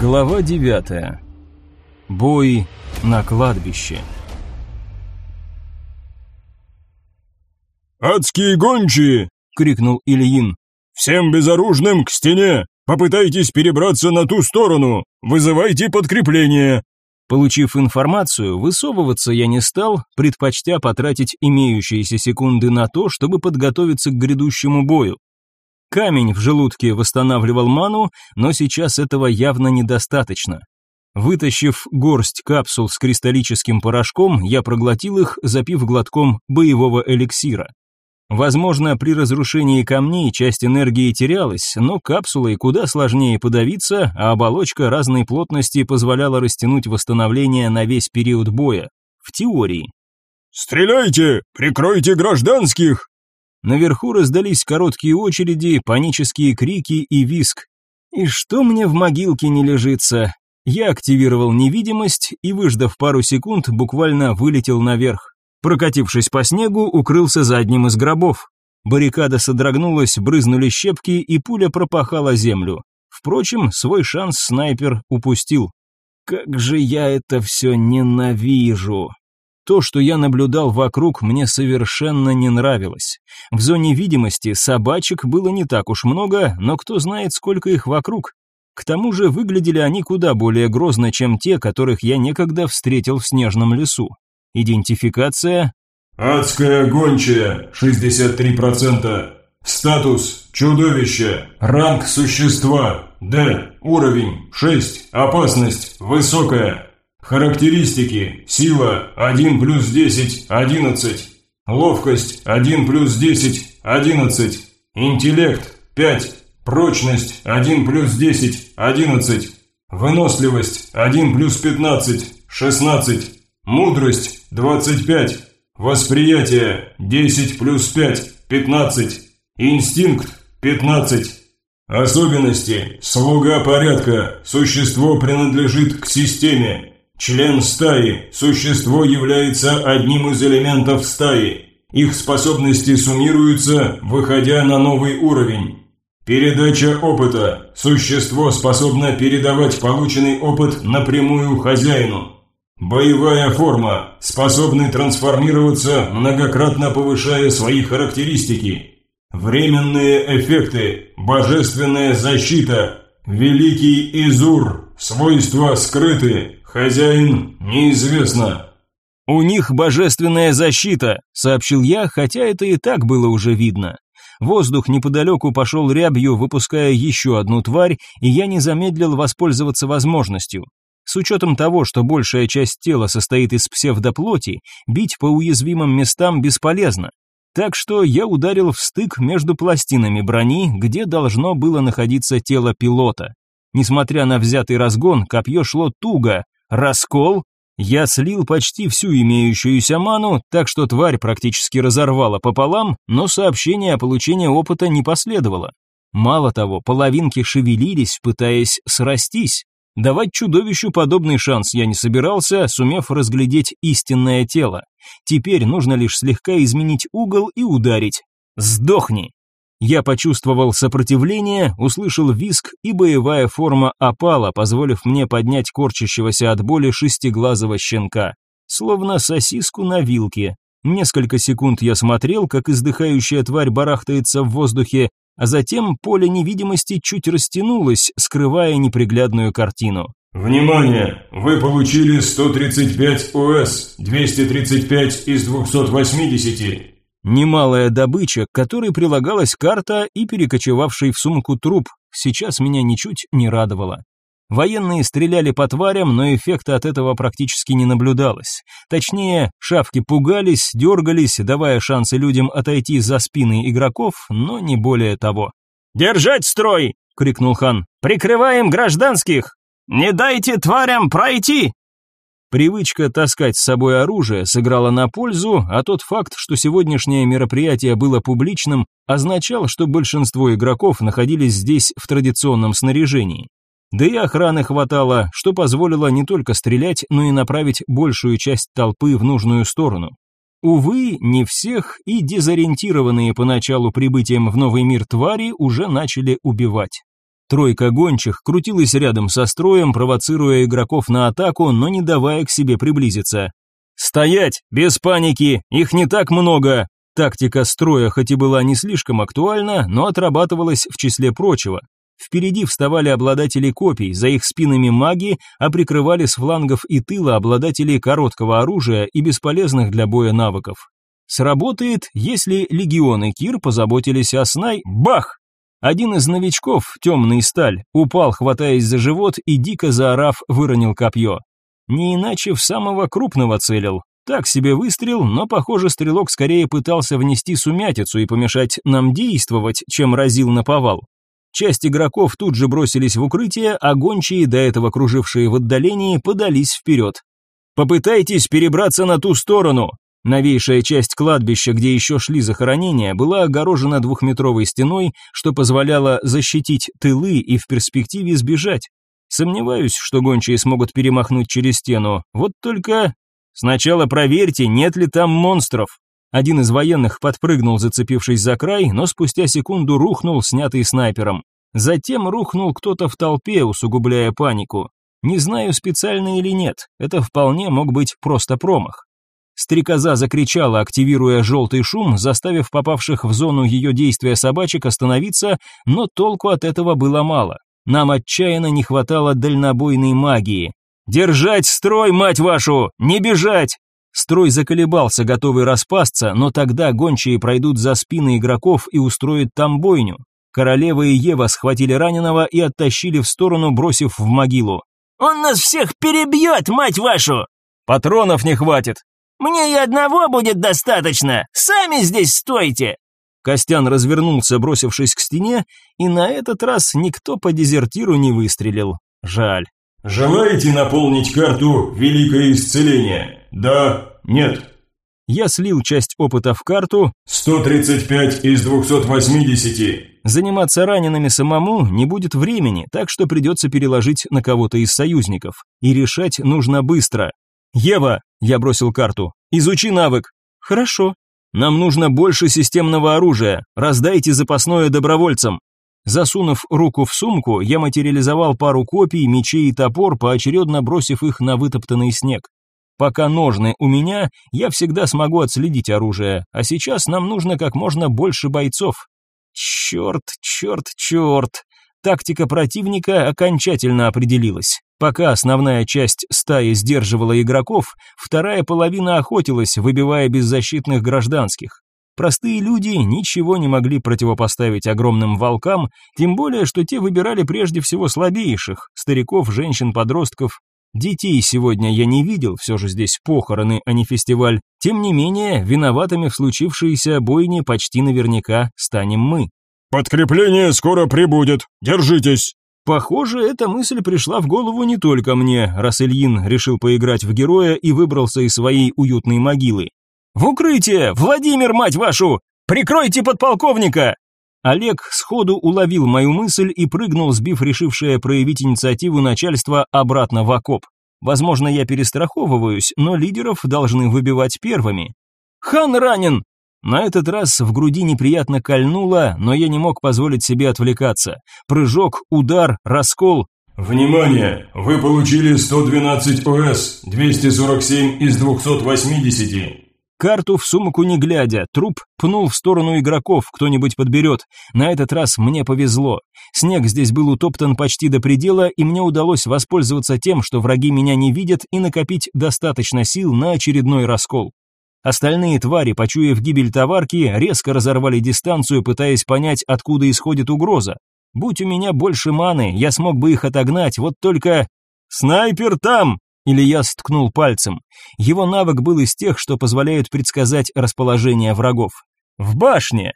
Глава 9. Бой на кладбище. «Адские гончие!» — крикнул Ильин. «Всем безоружным к стене! Попытайтесь перебраться на ту сторону! Вызывайте подкрепление!» Получив информацию, высовываться я не стал, предпочтя потратить имеющиеся секунды на то, чтобы подготовиться к грядущему бою. Камень в желудке восстанавливал ману, но сейчас этого явно недостаточно. Вытащив горсть капсул с кристаллическим порошком, я проглотил их, запив глотком боевого эликсира. Возможно, при разрушении камней часть энергии терялась, но капсулой куда сложнее подавиться, а оболочка разной плотности позволяла растянуть восстановление на весь период боя. В теории. «Стреляйте! Прикройте гражданских!» Наверху раздались короткие очереди, панические крики и виск. И что мне в могилке не лежится? Я активировал невидимость и, выждав пару секунд, буквально вылетел наверх. Прокатившись по снегу, укрылся за одним из гробов. Баррикада содрогнулась, брызнули щепки, и пуля пропахала землю. Впрочем, свой шанс снайпер упустил. «Как же я это все ненавижу!» То, что я наблюдал вокруг, мне совершенно не нравилось. В зоне видимости собачек было не так уж много, но кто знает, сколько их вокруг. К тому же выглядели они куда более грозно, чем те, которых я некогда встретил в снежном лесу. Идентификация «Адская гончая, 63%. Статус – чудовище. Ранг существа – Д. Уровень – 6. Опасность – высокая. Характеристики. Сила 1 плюс 10, 11. Ловкость 1 плюс 10, 11. Интеллект 5. Прочность 1 плюс 10, 11. Выносливость 1 плюс 15, 16. Мудрость 25. Восприятие 10 плюс 5, 15. Инстинкт 15. Особенности. Слуга порядка. Существо принадлежит к системе. Член стаи – существо является одним из элементов стаи. Их способности суммируются, выходя на новый уровень. Передача опыта – существо способно передавать полученный опыт напрямую хозяину. Боевая форма – способны трансформироваться, многократно повышая свои характеристики. Временные эффекты – божественная защита, великий изур, свойства скрыты – «Хозяин, неизвестно». «У них божественная защита», — сообщил я, хотя это и так было уже видно. Воздух неподалеку пошел рябью, выпуская еще одну тварь, и я не замедлил воспользоваться возможностью. С учетом того, что большая часть тела состоит из псевдоплоти, бить по уязвимым местам бесполезно. Так что я ударил в стык между пластинами брони, где должно было находиться тело пилота. Несмотря на взятый разгон, копье шло туго, Раскол. Я слил почти всю имеющуюся ману, так что тварь практически разорвала пополам, но сообщение о получении опыта не последовало. Мало того, половинки шевелились, пытаясь срастись. Давать чудовищу подобный шанс я не собирался, сумев разглядеть истинное тело. Теперь нужно лишь слегка изменить угол и ударить. Сдохни! Я почувствовал сопротивление, услышал виск, и боевая форма опала, позволив мне поднять корчащегося от боли шестиглазого щенка. Словно сосиску на вилке. Несколько секунд я смотрел, как издыхающая тварь барахтается в воздухе, а затем поле невидимости чуть растянулось, скрывая неприглядную картину. Внимание! Вы получили 135 ОС, 235 из 280. Немалая добыча, к которой прилагалась карта и перекочевавший в сумку труп, сейчас меня ничуть не радовала. Военные стреляли по тварям, но эффекта от этого практически не наблюдалось. Точнее, шавки пугались, дергались, давая шансы людям отойти за спины игроков, но не более того. «Держать строй!» — крикнул хан. «Прикрываем гражданских! Не дайте тварям пройти!» Привычка таскать с собой оружие сыграла на пользу, а тот факт, что сегодняшнее мероприятие было публичным, означал, что большинство игроков находились здесь в традиционном снаряжении. Да и охраны хватало, что позволило не только стрелять, но и направить большую часть толпы в нужную сторону. Увы, не всех, и дезориентированные поначалу прибытием в новый мир твари уже начали убивать. Тройка гончих крутилась рядом со строем, провоцируя игроков на атаку, но не давая к себе приблизиться. «Стоять! Без паники! Их не так много!» Тактика строя хоть и была не слишком актуальна, но отрабатывалась в числе прочего. Впереди вставали обладатели копий, за их спинами маги, а прикрывали с флангов и тыла обладателей короткого оружия и бесполезных для боя навыков. Сработает, если легионы Кир позаботились о Снай, бах! Один из новичков, темный сталь, упал, хватаясь за живот и, дико заорав, выронил копье. Не иначе в самого крупного целил. Так себе выстрел, но, похоже, стрелок скорее пытался внести сумятицу и помешать нам действовать, чем разил наповал. Часть игроков тут же бросились в укрытие, а гончие, до этого кружившие в отдалении, подались вперед. «Попытайтесь перебраться на ту сторону», Новейшая часть кладбища, где еще шли захоронения, была огорожена двухметровой стеной, что позволяло защитить тылы и в перспективе сбежать. Сомневаюсь, что гончие смогут перемахнуть через стену. Вот только... Сначала проверьте, нет ли там монстров. Один из военных подпрыгнул, зацепившись за край, но спустя секунду рухнул, снятый снайпером. Затем рухнул кто-то в толпе, усугубляя панику. Не знаю, специально или нет, это вполне мог быть просто промах. Стрекоза закричала, активируя желтый шум, заставив попавших в зону ее действия собачек остановиться, но толку от этого было мало. Нам отчаянно не хватало дальнобойной магии. «Держать строй, мать вашу! Не бежать!» Строй заколебался, готовый распасться, но тогда гончие пройдут за спины игроков и устроят там бойню. Королева и Ева схватили раненого и оттащили в сторону, бросив в могилу. «Он нас всех перебьет, мать вашу!» «Патронов не хватит!» Мне и одного будет достаточно. Сами здесь стойте!» Костян развернулся, бросившись к стене, и на этот раз никто по дезертиру не выстрелил. Жаль. «Желаете наполнить карту «Великое исцеление»? Да? Нет?» Я слил часть опыта в карту. 135 из 280. Заниматься ранеными самому не будет времени, так что придется переложить на кого-то из союзников. И решать нужно быстро. «Ева!» – я бросил карту. «Изучи навык!» «Хорошо. Нам нужно больше системного оружия. Раздайте запасное добровольцам!» Засунув руку в сумку, я материализовал пару копий, мечей и топор, поочередно бросив их на вытоптанный снег. Пока ножны у меня, я всегда смогу отследить оружие, а сейчас нам нужно как можно больше бойцов. Черт, черт, черт. Тактика противника окончательно определилась. Пока основная часть стаи сдерживала игроков, вторая половина охотилась, выбивая беззащитных гражданских. Простые люди ничего не могли противопоставить огромным волкам, тем более, что те выбирали прежде всего слабейших – стариков, женщин, подростков. Детей сегодня я не видел, все же здесь похороны, а не фестиваль. Тем не менее, виноватыми в случившейся бойне почти наверняка станем мы. «Подкрепление скоро прибудет, держитесь!» Похоже, эта мысль пришла в голову не только мне, раз Ильин решил поиграть в героя и выбрался из своей уютной могилы. «В укрытие! Владимир, мать вашу! Прикройте подполковника!» Олег сходу уловил мою мысль и прыгнул, сбив решившее проявить инициативу начальства обратно в окоп. Возможно, я перестраховываюсь, но лидеров должны выбивать первыми. «Хан ранен! На этот раз в груди неприятно кольнуло, но я не мог позволить себе отвлекаться. Прыжок, удар, раскол. Внимание! Вы получили 112 ОС, 247 из 280. Карту в сумку не глядя, труп пнул в сторону игроков, кто-нибудь подберет. На этот раз мне повезло. Снег здесь был утоптан почти до предела, и мне удалось воспользоваться тем, что враги меня не видят, и накопить достаточно сил на очередной раскол. Остальные твари, почуяв гибель товарки, резко разорвали дистанцию, пытаясь понять, откуда исходит угроза. Будь у меня больше маны, я смог бы их отогнать, вот только... «Снайпер там!» или я сткнул пальцем. Его навык был из тех, что позволяют предсказать расположение врагов. «В башне!»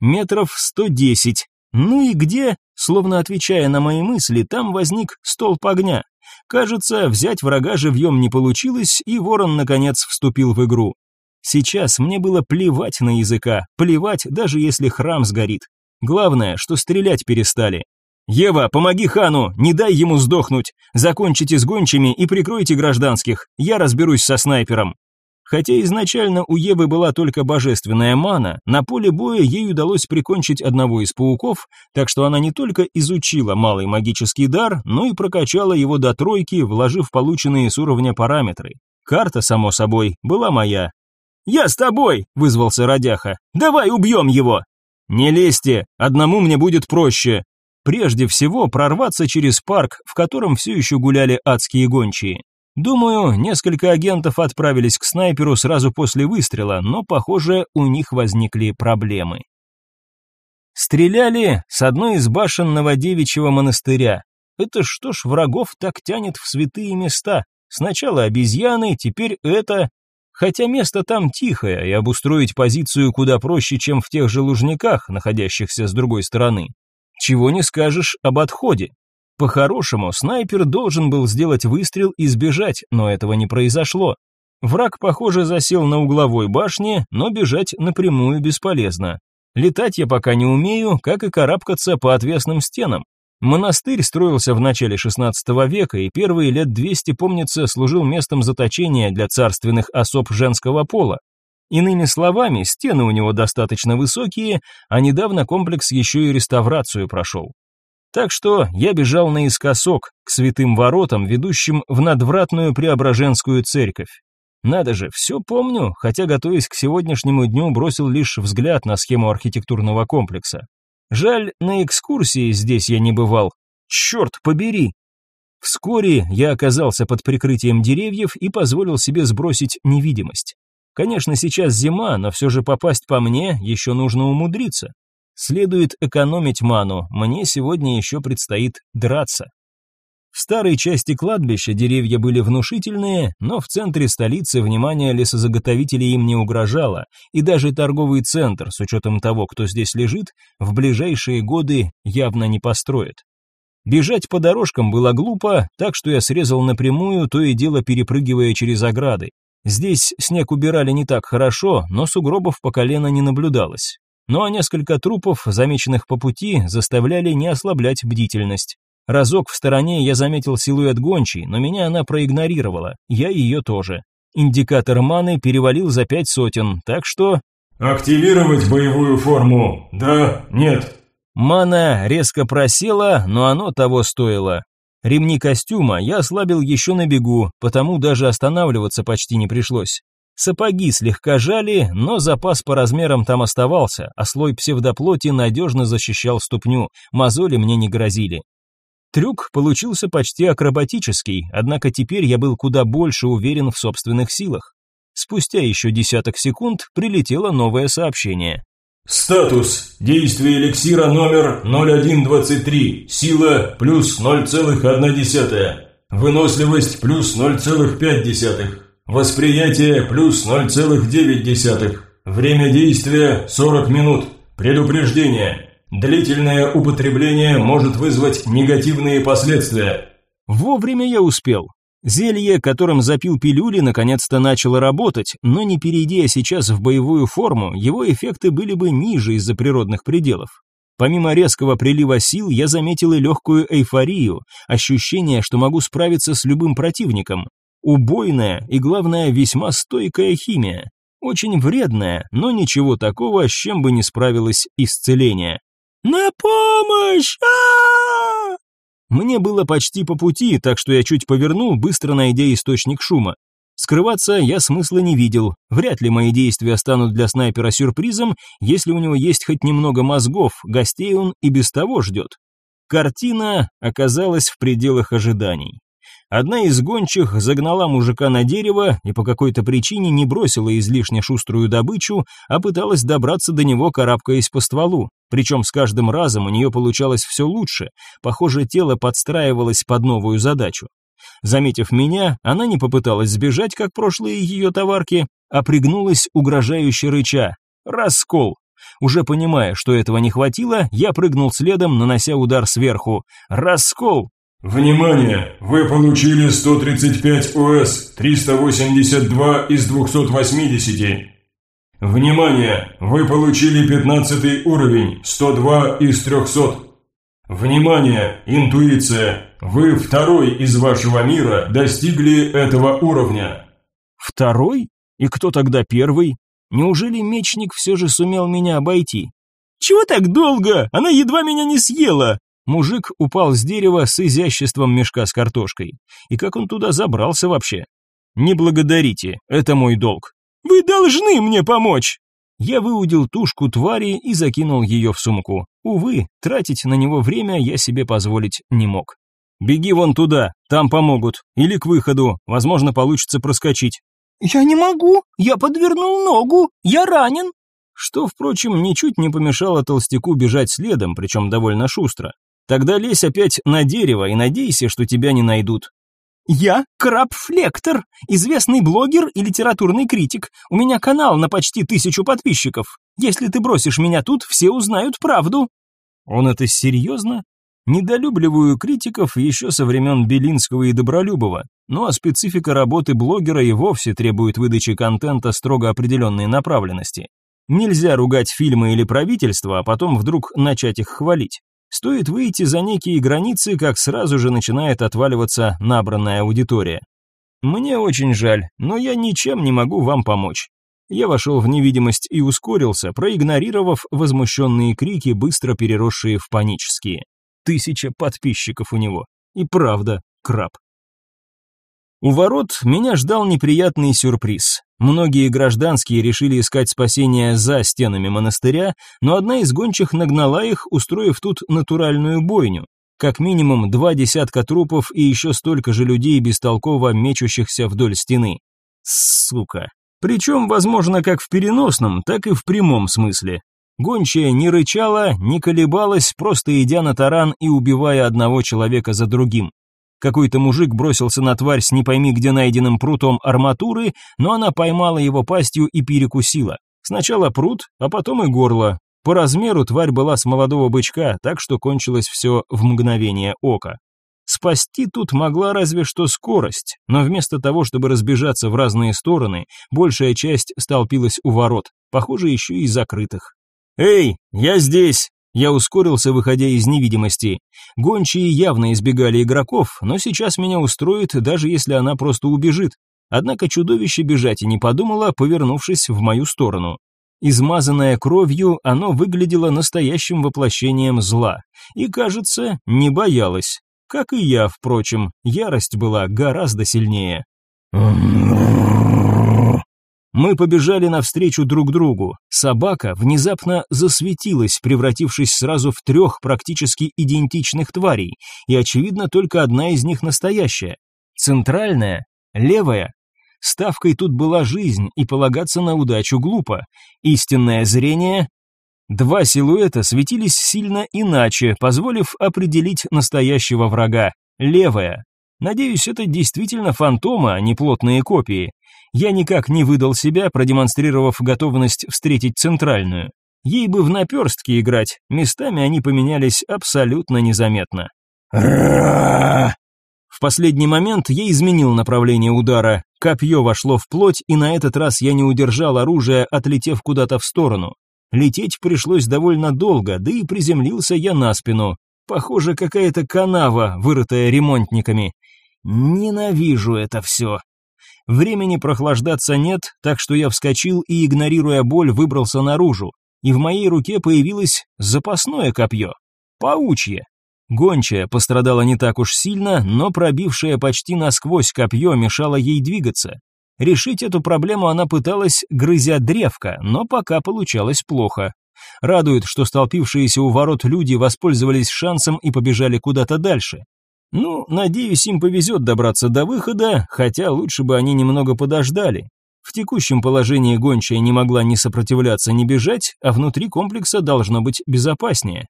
Метров сто десять. Ну и где? Словно отвечая на мои мысли, там возник столб огня. Кажется, взять врага живьем не получилось, и ворон, наконец, вступил в игру. Сейчас мне было плевать на языка, плевать, даже если храм сгорит. Главное, что стрелять перестали. «Ева, помоги хану, не дай ему сдохнуть. Закончите с гончими и прикройте гражданских, я разберусь со снайпером». Хотя изначально у Евы была только божественная мана, на поле боя ей удалось прикончить одного из пауков, так что она не только изучила малый магический дар, но и прокачала его до тройки, вложив полученные с уровня параметры. Карта, само собой, была моя, «Я с тобой!» – вызвался родяха. «Давай убьем его!» «Не лезьте, одному мне будет проще!» Прежде всего прорваться через парк, в котором все еще гуляли адские гончие. Думаю, несколько агентов отправились к снайперу сразу после выстрела, но, похоже, у них возникли проблемы. Стреляли с одной из башен Новодевичьего монастыря. Это что ж врагов так тянет в святые места? Сначала обезьяны, теперь это, Хотя место там тихое, и обустроить позицию куда проще, чем в тех же лужниках, находящихся с другой стороны. Чего не скажешь об отходе. По-хорошему, снайпер должен был сделать выстрел и сбежать, но этого не произошло. Враг, похоже, засел на угловой башне, но бежать напрямую бесполезно. Летать я пока не умею, как и карабкаться по отвесным стенам. Монастырь строился в начале XVI века и первые лет 200, помнится, служил местом заточения для царственных особ женского пола. Иными словами, стены у него достаточно высокие, а недавно комплекс еще и реставрацию прошел. Так что я бежал наискосок к святым воротам, ведущим в надвратную Преображенскую церковь. Надо же, все помню, хотя, готовясь к сегодняшнему дню, бросил лишь взгляд на схему архитектурного комплекса. Жаль, на экскурсии здесь я не бывал. Черт побери! Вскоре я оказался под прикрытием деревьев и позволил себе сбросить невидимость. Конечно, сейчас зима, но все же попасть по мне еще нужно умудриться. Следует экономить ману, мне сегодня еще предстоит драться. В старой части кладбища деревья были внушительные, но в центре столицы внимание лесозаготовителей им не угрожало, и даже торговый центр, с учетом того, кто здесь лежит, в ближайшие годы явно не построят. Бежать по дорожкам было глупо, так что я срезал напрямую, то и дело перепрыгивая через ограды. Здесь снег убирали не так хорошо, но сугробов по колено не наблюдалось. Ну а несколько трупов, замеченных по пути, заставляли не ослаблять бдительность. Разок в стороне я заметил силуэт гончей, но меня она проигнорировала, я ее тоже. Индикатор маны перевалил за пять сотен, так что... «Активировать боевую форму, да, нет». Мана резко просела, но оно того стоило. Ремни костюма я ослабил еще на бегу, потому даже останавливаться почти не пришлось. Сапоги слегка жали, но запас по размерам там оставался, а слой псевдоплоти надежно защищал ступню, мозоли мне не грозили. Трюк получился почти акробатический, однако теперь я был куда больше уверен в собственных силах. Спустя еще десяток секунд прилетело новое сообщение. Статус. Действие эликсира номер 0123. Сила плюс 0,1. Выносливость плюс 0,5. Восприятие плюс 0,9. Время действия 40 минут. Предупреждение. Длительное употребление может вызвать негативные последствия. Вовремя я успел. Зелье, которым запил пилюли, наконец-то начало работать, но не перейдя сейчас в боевую форму, его эффекты были бы ниже из-за природных пределов. Помимо резкого прилива сил, я заметил и легкую эйфорию, ощущение, что могу справиться с любым противником. Убойная и, главное, весьма стойкая химия. Очень вредная, но ничего такого, с чем бы не справилось исцеление. «На помощь! А Мне было почти по пути, так что я чуть повернул, быстро найдя источник шума. Скрываться я смысла не видел. Вряд ли мои действия станут для снайпера сюрпризом, если у него есть хоть немного мозгов, гостей он и без того ждет. Картина оказалась в пределах ожиданий. Одна из гончих загнала мужика на дерево и по какой-то причине не бросила излишне шуструю добычу, а пыталась добраться до него, карабкаясь по стволу. Причем с каждым разом у нее получалось все лучше. Похоже, тело подстраивалось под новую задачу. Заметив меня, она не попыталась сбежать, как прошлые ее товарки, а пригнулась угрожающе рыча. Раскол. Уже понимая, что этого не хватило, я прыгнул следом, нанося удар сверху. Раскол. Внимание! Вы получили 135 ОС, 382 из 280. Внимание! Вы получили 15 уровень, 102 из 300. Внимание! Интуиция! Вы второй из вашего мира достигли этого уровня. Второй? И кто тогда первый? Неужели мечник все же сумел меня обойти? Чего так долго? Она едва меня не съела. Мужик упал с дерева с изяществом мешка с картошкой. И как он туда забрался вообще? Не благодарите, это мой долг. Вы должны мне помочь. Я выудил тушку твари и закинул ее в сумку. Увы, тратить на него время я себе позволить не мог. Беги вон туда, там помогут. Или к выходу, возможно, получится проскочить. Я не могу, я подвернул ногу, я ранен что, впрочем, ничуть не помешало толстяку бежать следом, причем довольно шустро. Тогда лезь опять на дерево и надейся, что тебя не найдут. Я Краб Флектор, известный блогер и литературный критик. У меня канал на почти тысячу подписчиков. Если ты бросишь меня тут, все узнают правду. Он это серьезно? Недолюбливаю критиков еще со времен Белинского и Добролюбова, ну а специфика работы блогера и вовсе требует выдачи контента строго определенной направленности. Нельзя ругать фильмы или правительство, а потом вдруг начать их хвалить. Стоит выйти за некие границы, как сразу же начинает отваливаться набранная аудитория. Мне очень жаль, но я ничем не могу вам помочь. Я вошел в невидимость и ускорился, проигнорировав возмущенные крики, быстро переросшие в панические. Тысяча подписчиков у него. И правда, краб. У ворот меня ждал неприятный сюрприз. Многие гражданские решили искать спасения за стенами монастыря, но одна из гончих нагнала их, устроив тут натуральную бойню. Как минимум два десятка трупов и еще столько же людей, бестолково мечущихся вдоль стены. Сука. Причем, возможно, как в переносном, так и в прямом смысле. Гончая не рычала, не колебалась, просто идя на таран и убивая одного человека за другим. Какой-то мужик бросился на тварь с не пойми где найденным прутом арматуры, но она поймала его пастью и перекусила. Сначала прут, а потом и горло. По размеру тварь была с молодого бычка, так что кончилось все в мгновение ока. Спасти тут могла разве что скорость, но вместо того, чтобы разбежаться в разные стороны, большая часть столпилась у ворот, похоже, еще и закрытых. «Эй, я здесь!» Я ускорился, выходя из невидимости. Гончие явно избегали игроков, но сейчас меня устроит, даже если она просто убежит. Однако чудовище бежать и не подумало, повернувшись в мою сторону. Измазанное кровью, оно выглядело настоящим воплощением зла и, кажется, не боялось. Как и я, впрочем, ярость была гораздо сильнее. Мы побежали навстречу друг другу. Собака внезапно засветилась, превратившись сразу в трех практически идентичных тварей, и, очевидно, только одна из них настоящая. Центральная, левая. Ставкой тут была жизнь, и полагаться на удачу глупо. Истинное зрение... Два силуэта светились сильно иначе, позволив определить настоящего врага. Левая. Надеюсь, это действительно фантомы, а не плотные копии. Я никак не выдал себя, продемонстрировав готовность встретить центральную. Ей бы в наперстке играть, местами они поменялись абсолютно незаметно. В последний момент я изменил направление удара. Копье вошло в плоть, и на этот раз я не удержал оружие, отлетев куда-то в сторону. Лететь пришлось довольно долго, да и приземлился я на спину. Похоже, какая-то канава, вырытая ремонтниками. Ненавижу это все. Времени прохлаждаться нет, так что я вскочил и, игнорируя боль, выбрался наружу. И в моей руке появилось запасное копье. Паучье. Гончая пострадала не так уж сильно, но пробившее почти насквозь копье мешало ей двигаться. Решить эту проблему она пыталась, грызя древко, но пока получалось плохо. Радует, что столпившиеся у ворот люди воспользовались шансом и побежали куда-то дальше. Ну, надеюсь, им повезет добраться до выхода, хотя лучше бы они немного подождали. В текущем положении гончая не могла ни сопротивляться, ни бежать, а внутри комплекса должно быть безопаснее.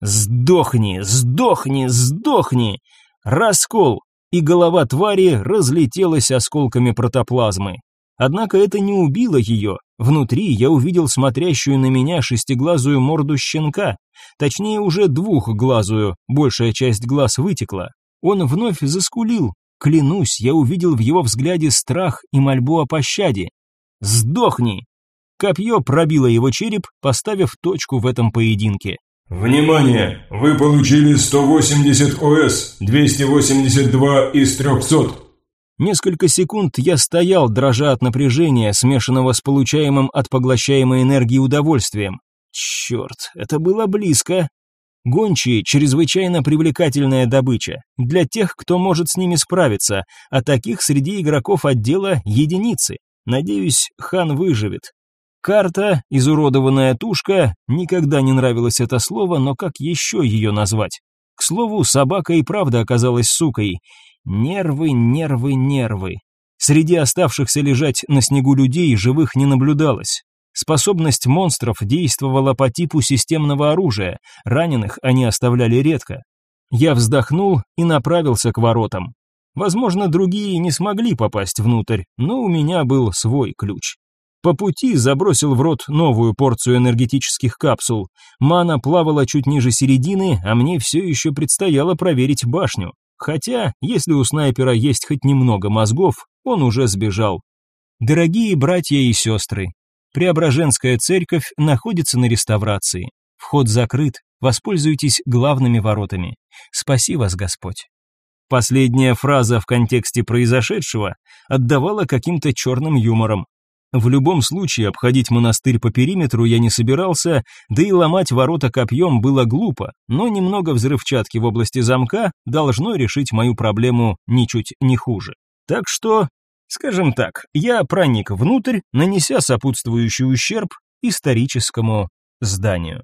«Сдохни! Сдохни! Сдохни!» Раскол! И голова твари разлетелась осколками протоплазмы. Однако это не убило ее. Внутри я увидел смотрящую на меня шестиглазую морду щенка. Точнее, уже двухглазую, большая часть глаз вытекла. Он вновь заскулил. Клянусь, я увидел в его взгляде страх и мольбу о пощаде. «Сдохни!» Копье пробило его череп, поставив точку в этом поединке. Внимание! Вы получили 180 ОС, 282 из 300. Несколько секунд я стоял, дрожа от напряжения, смешанного с получаемым от поглощаемой энергии удовольствием. Черт, это было близко. Гончие – чрезвычайно привлекательная добыча для тех, кто может с ними справиться, а таких среди игроков отдела единицы. Надеюсь, хан выживет. Карта, изуродованная тушка, никогда не нравилось это слово, но как еще ее назвать? К слову, собака и правда оказалась сукой. Нервы, нервы, нервы. Среди оставшихся лежать на снегу людей живых не наблюдалось. Способность монстров действовала по типу системного оружия, раненых они оставляли редко. Я вздохнул и направился к воротам. Возможно, другие не смогли попасть внутрь, но у меня был свой ключ. По пути забросил в рот новую порцию энергетических капсул. Мана плавала чуть ниже середины, а мне все еще предстояло проверить башню. Хотя, если у снайпера есть хоть немного мозгов, он уже сбежал. Дорогие братья и сестры, Преображенская церковь находится на реставрации. Вход закрыт, воспользуйтесь главными воротами. Спаси вас Господь. Последняя фраза в контексте произошедшего отдавала каким-то черным юмором. В любом случае обходить монастырь по периметру я не собирался, да и ломать ворота копьем было глупо, но немного взрывчатки в области замка должно решить мою проблему ничуть не хуже. Так что Скажем так, я проник внутрь, нанеся сопутствующий ущерб историческому зданию.